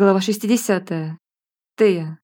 Глава 60. Тея.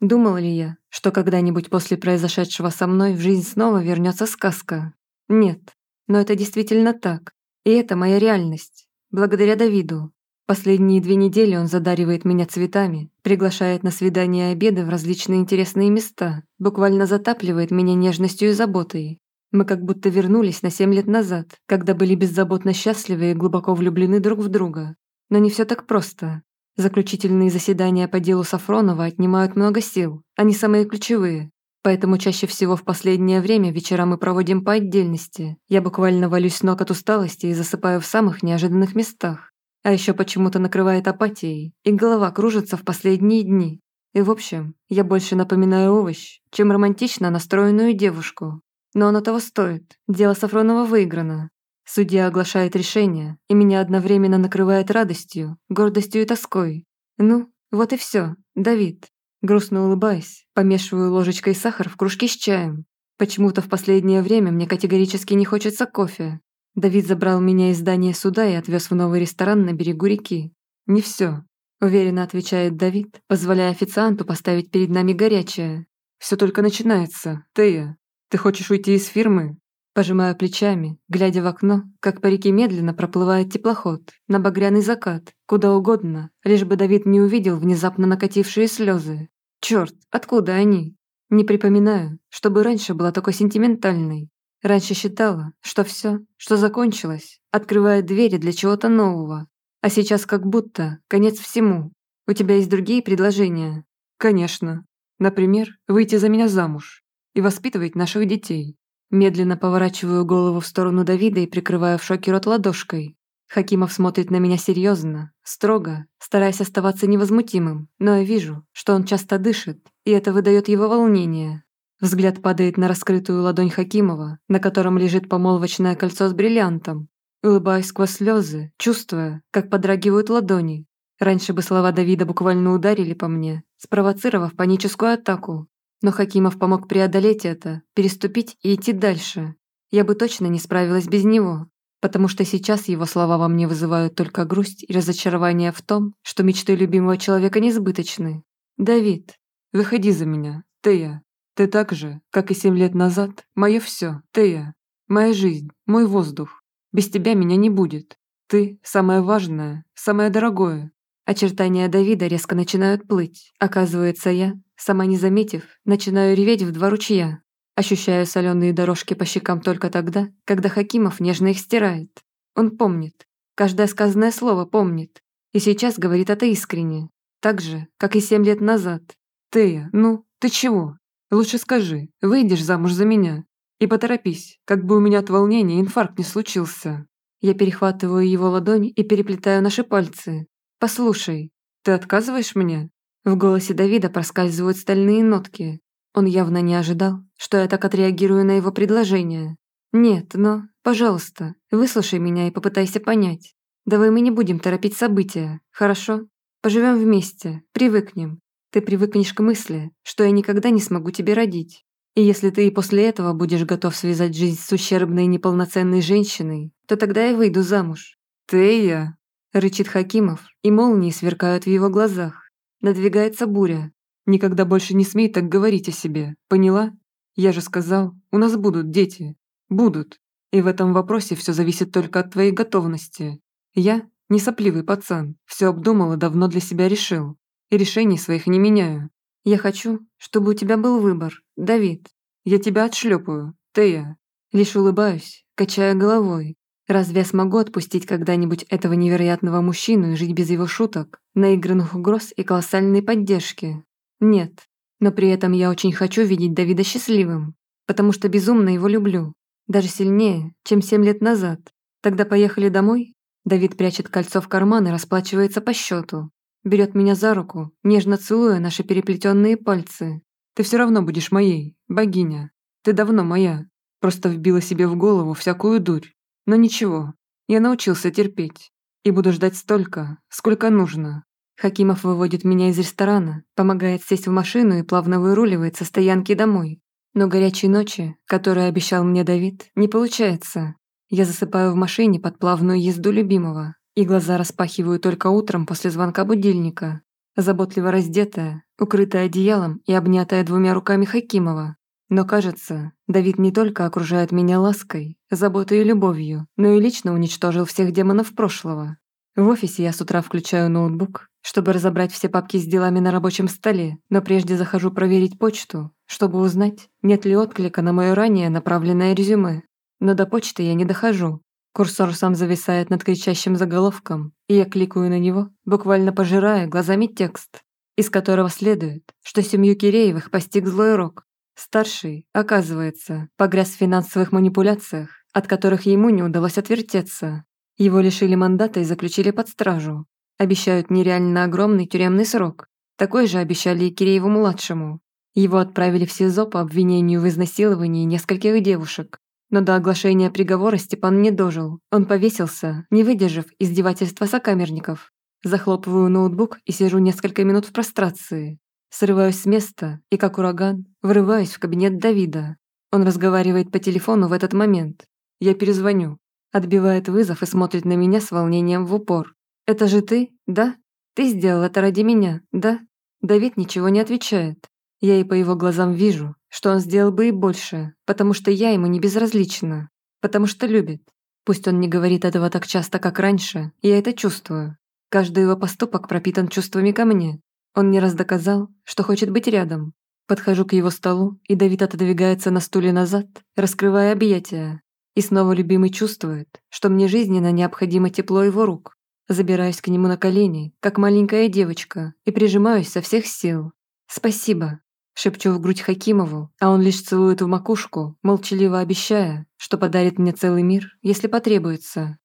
Думала ли я, что когда-нибудь после произошедшего со мной в жизнь снова вернется сказка? Нет. Но это действительно так. И это моя реальность. Благодаря Давиду. Последние две недели он задаривает меня цветами, приглашает на свидания и обеды в различные интересные места, буквально затапливает меня нежностью и заботой. Мы как будто вернулись на семь лет назад, когда были беззаботно счастливы и глубоко влюблены друг в друга. Но не все так просто. Заключительные заседания по делу Сафронова отнимают много сил, они самые ключевые. Поэтому чаще всего в последнее время вечера мы проводим по отдельности. Я буквально валюсь с ног от усталости и засыпаю в самых неожиданных местах. А еще почему-то накрывает апатией, и голова кружится в последние дни. И в общем, я больше напоминаю овощ, чем романтично настроенную девушку. Но оно того стоит. Дело Сафронова выиграно. Судья оглашает решение, и меня одновременно накрывает радостью, гордостью и тоской. Ну, вот и все, Давид. Грустно улыбаясь, помешиваю ложечкой сахар в кружке с чаем. Почему-то в последнее время мне категорически не хочется кофе. Давид забрал меня из здания суда и отвез в новый ресторан на берегу реки. Не все, уверенно отвечает Давид, позволяя официанту поставить перед нами горячее. Все только начинается, Тея. Ты хочешь уйти из фирмы? Пожимаю плечами, глядя в окно, как по реке медленно проплывает теплоход, на багряный закат, куда угодно, лишь бы Давид не увидел внезапно накатившие слезы. Черт, откуда они? Не припоминаю, чтобы раньше была такой сентиментальной. Раньше считала, что все, что закончилось, открывает двери для чего-то нового. А сейчас как будто конец всему. У тебя есть другие предложения? Конечно. Например, выйти за меня замуж и воспитывать наших детей. Медленно поворачиваю голову в сторону Давида и прикрываю в шоке рот ладошкой. Хакимов смотрит на меня серьезно, строго, стараясь оставаться невозмутимым, но я вижу, что он часто дышит, и это выдает его волнение. Взгляд падает на раскрытую ладонь Хакимова, на котором лежит помолвочное кольцо с бриллиантом. Улыбаюсь сквозь слезы, чувствуя, как подрагивают ладони. Раньше бы слова Давида буквально ударили по мне, спровоцировав паническую атаку, но Хакимов помог преодолеть это, переступить и идти дальше. Я бы точно не справилась без него, потому что сейчас его слова во мне вызывают только грусть и разочарование в том, что мечты любимого человека несбыточны. «Давид, выходи за меня, Тея. Ты так же, как и семь лет назад, мое все, Тея. Моя жизнь, мой воздух. Без тебя меня не будет. Ты – самое важное, самое дорогое». Очертания Давида резко начинают плыть. Оказывается, я Сама не заметив, начинаю реветь в два ручья. Ощущаю соленые дорожки по щекам только тогда, когда Хакимов нежно их стирает. Он помнит. Каждое сказанное слово помнит. И сейчас говорит это искренне. Так же, как и семь лет назад. «Тея, ну, ты чего? Лучше скажи, выйдешь замуж за меня. И поторопись, как бы у меня от волнения инфаркт не случился». Я перехватываю его ладонь и переплетаю наши пальцы. «Послушай, ты отказываешь мне?» В голосе Давида проскальзывают стальные нотки. Он явно не ожидал, что я так отреагирую на его предложение. «Нет, но, пожалуйста, выслушай меня и попытайся понять. Давай мы не будем торопить события, хорошо? Поживем вместе, привыкнем. Ты привыкнешь к мысли, что я никогда не смогу тебе родить. И если ты и после этого будешь готов связать жизнь с ущербной и неполноценной женщиной, то тогда я выйду замуж». «Ты я?» – рычит Хакимов, и молнии сверкают в его глазах. Надвигается буря. Никогда больше не смей так говорить о себе, поняла? Я же сказал, у нас будут дети. Будут. И в этом вопросе все зависит только от твоей готовности. Я не сопливый пацан, все обдумал и давно для себя решил. И решений своих не меняю. Я хочу, чтобы у тебя был выбор, Давид. Я тебя отшлепаю, Тея. Лишь улыбаюсь, качая головой, Разве я смогу отпустить когда-нибудь этого невероятного мужчину и жить без его шуток, наигранных угроз и колоссальной поддержки? Нет. Но при этом я очень хочу видеть Давида счастливым, потому что безумно его люблю. Даже сильнее, чем семь лет назад. Тогда поехали домой? Давид прячет кольцо в карман и расплачивается по счету. Берет меня за руку, нежно целуя наши переплетенные пальцы. Ты все равно будешь моей, богиня. Ты давно моя. Просто вбила себе в голову всякую дурь. Но ничего, я научился терпеть и буду ждать столько, сколько нужно. Хакимов выводит меня из ресторана, помогает сесть в машину и плавно выруливает со стоянки домой. Но горячей ночи, которую обещал мне Давид, не получается. Я засыпаю в машине под плавную езду любимого, и глаза распахиваю только утром после звонка будильника. заботливо раздетая, укрытая одеялом и обнятая двумя руками Хакимова. Но кажется, Давид не только окружает меня лаской, заботой и любовью, но и лично уничтожил всех демонов прошлого. В офисе я с утра включаю ноутбук, чтобы разобрать все папки с делами на рабочем столе, но прежде захожу проверить почту, чтобы узнать, нет ли отклика на мое ранее направленное резюме. Но до почты я не дохожу. Курсор сам зависает над кричащим заголовком, и я кликаю на него, буквально пожирая глазами текст, из которого следует, что семью Киреевых постиг злой рок. Старший, оказывается, погряз в финансовых манипуляциях, от которых ему не удалось отвертеться. Его лишили мандата и заключили под стражу. Обещают нереально огромный тюремный срок. Такой же обещали и Кирееву-младшему. Его отправили в СИЗО по обвинению в изнасиловании нескольких девушек. Но до оглашения приговора Степан не дожил. Он повесился, не выдержав издевательства сокамерников. Захлопываю ноутбук и сижу несколько минут в прострации. Срываюсь с места и, как ураган, врываюсь в кабинет Давида. Он разговаривает по телефону в этот момент. Я перезвоню. Отбивает вызов и смотрит на меня с волнением в упор. «Это же ты, да? Ты сделал это ради меня, да?» Давид ничего не отвечает. Я и по его глазам вижу, что он сделал бы и больше, потому что я ему не безразлична, потому что любит. Пусть он не говорит этого так часто, как раньше, я это чувствую. Каждый его поступок пропитан чувствами ко мне. Он не раз доказал, что хочет быть рядом. Подхожу к его столу, и Давид отодвигается на стуле назад, раскрывая объятия. И снова любимый чувствует, что мне жизненно необходимо тепло его рук. Забираюсь к нему на колени, как маленькая девочка, и прижимаюсь со всех сил. «Спасибо», — шепчу в грудь Хакимову, а он лишь целует в макушку, молчаливо обещая, что подарит мне целый мир, если потребуется.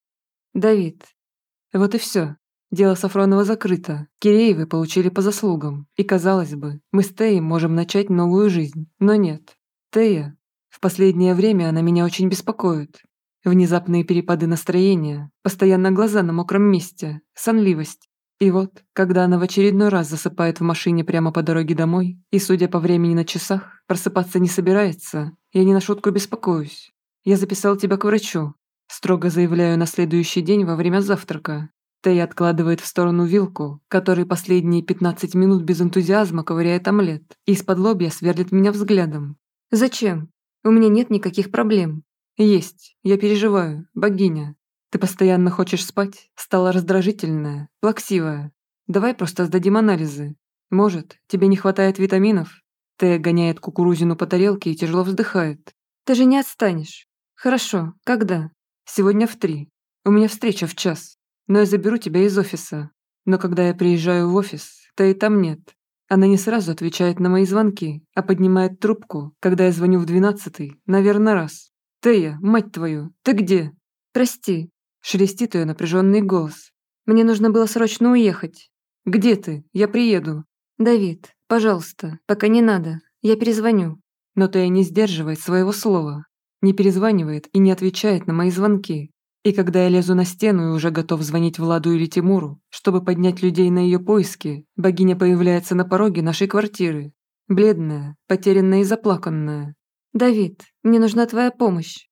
«Давид». Вот и все. Дело Сафронова закрыто. Киреевы получили по заслугам. И, казалось бы, мы с Теей можем начать новую жизнь. Но нет. Тея. В последнее время она меня очень беспокоит. Внезапные перепады настроения, постоянно глаза на мокром месте, сонливость. И вот, когда она в очередной раз засыпает в машине прямо по дороге домой, и, судя по времени на часах, просыпаться не собирается, я не на шутку беспокоюсь. Я записал тебя к врачу. Строго заявляю на следующий день во время завтрака. Тей откладывает в сторону вилку, который последние 15 минут без энтузиазма ковыряет омлет, и из-под лобья сверлит меня взглядом. «Зачем? У меня нет никаких проблем». «Есть. Я переживаю. Богиня. Ты постоянно хочешь спать, стала раздражительная, плаксивая. Давай просто сдадим анализы. Может, тебе не хватает витаминов?» Тея гоняет кукурузину по тарелке и тяжело вздыхает. «Ты же не отстанешь. Хорошо. Когда?» «Сегодня в три. У меня встреча в час но я заберу тебя из офиса. Но когда я приезжаю в офис, то и там нет. Она не сразу отвечает на мои звонки, а поднимает трубку, когда я звоню в двенадцатый, наверное, раз. «Тея, мать твою, ты где?» «Прости», — шелестит ее напряженный голос. «Мне нужно было срочно уехать». «Где ты? Я приеду». «Давид, пожалуйста, пока не надо, я перезвоню». Но Тея не сдерживает своего слова, не перезванивает и не отвечает на мои звонки, и когда я лезу на стену и уже готов звонить Владу или Тимуру, чтобы поднять людей на ее поиски, богиня появляется на пороге нашей квартиры. Бледная, потерянная и заплаканная. «Давид, мне нужна твоя помощь».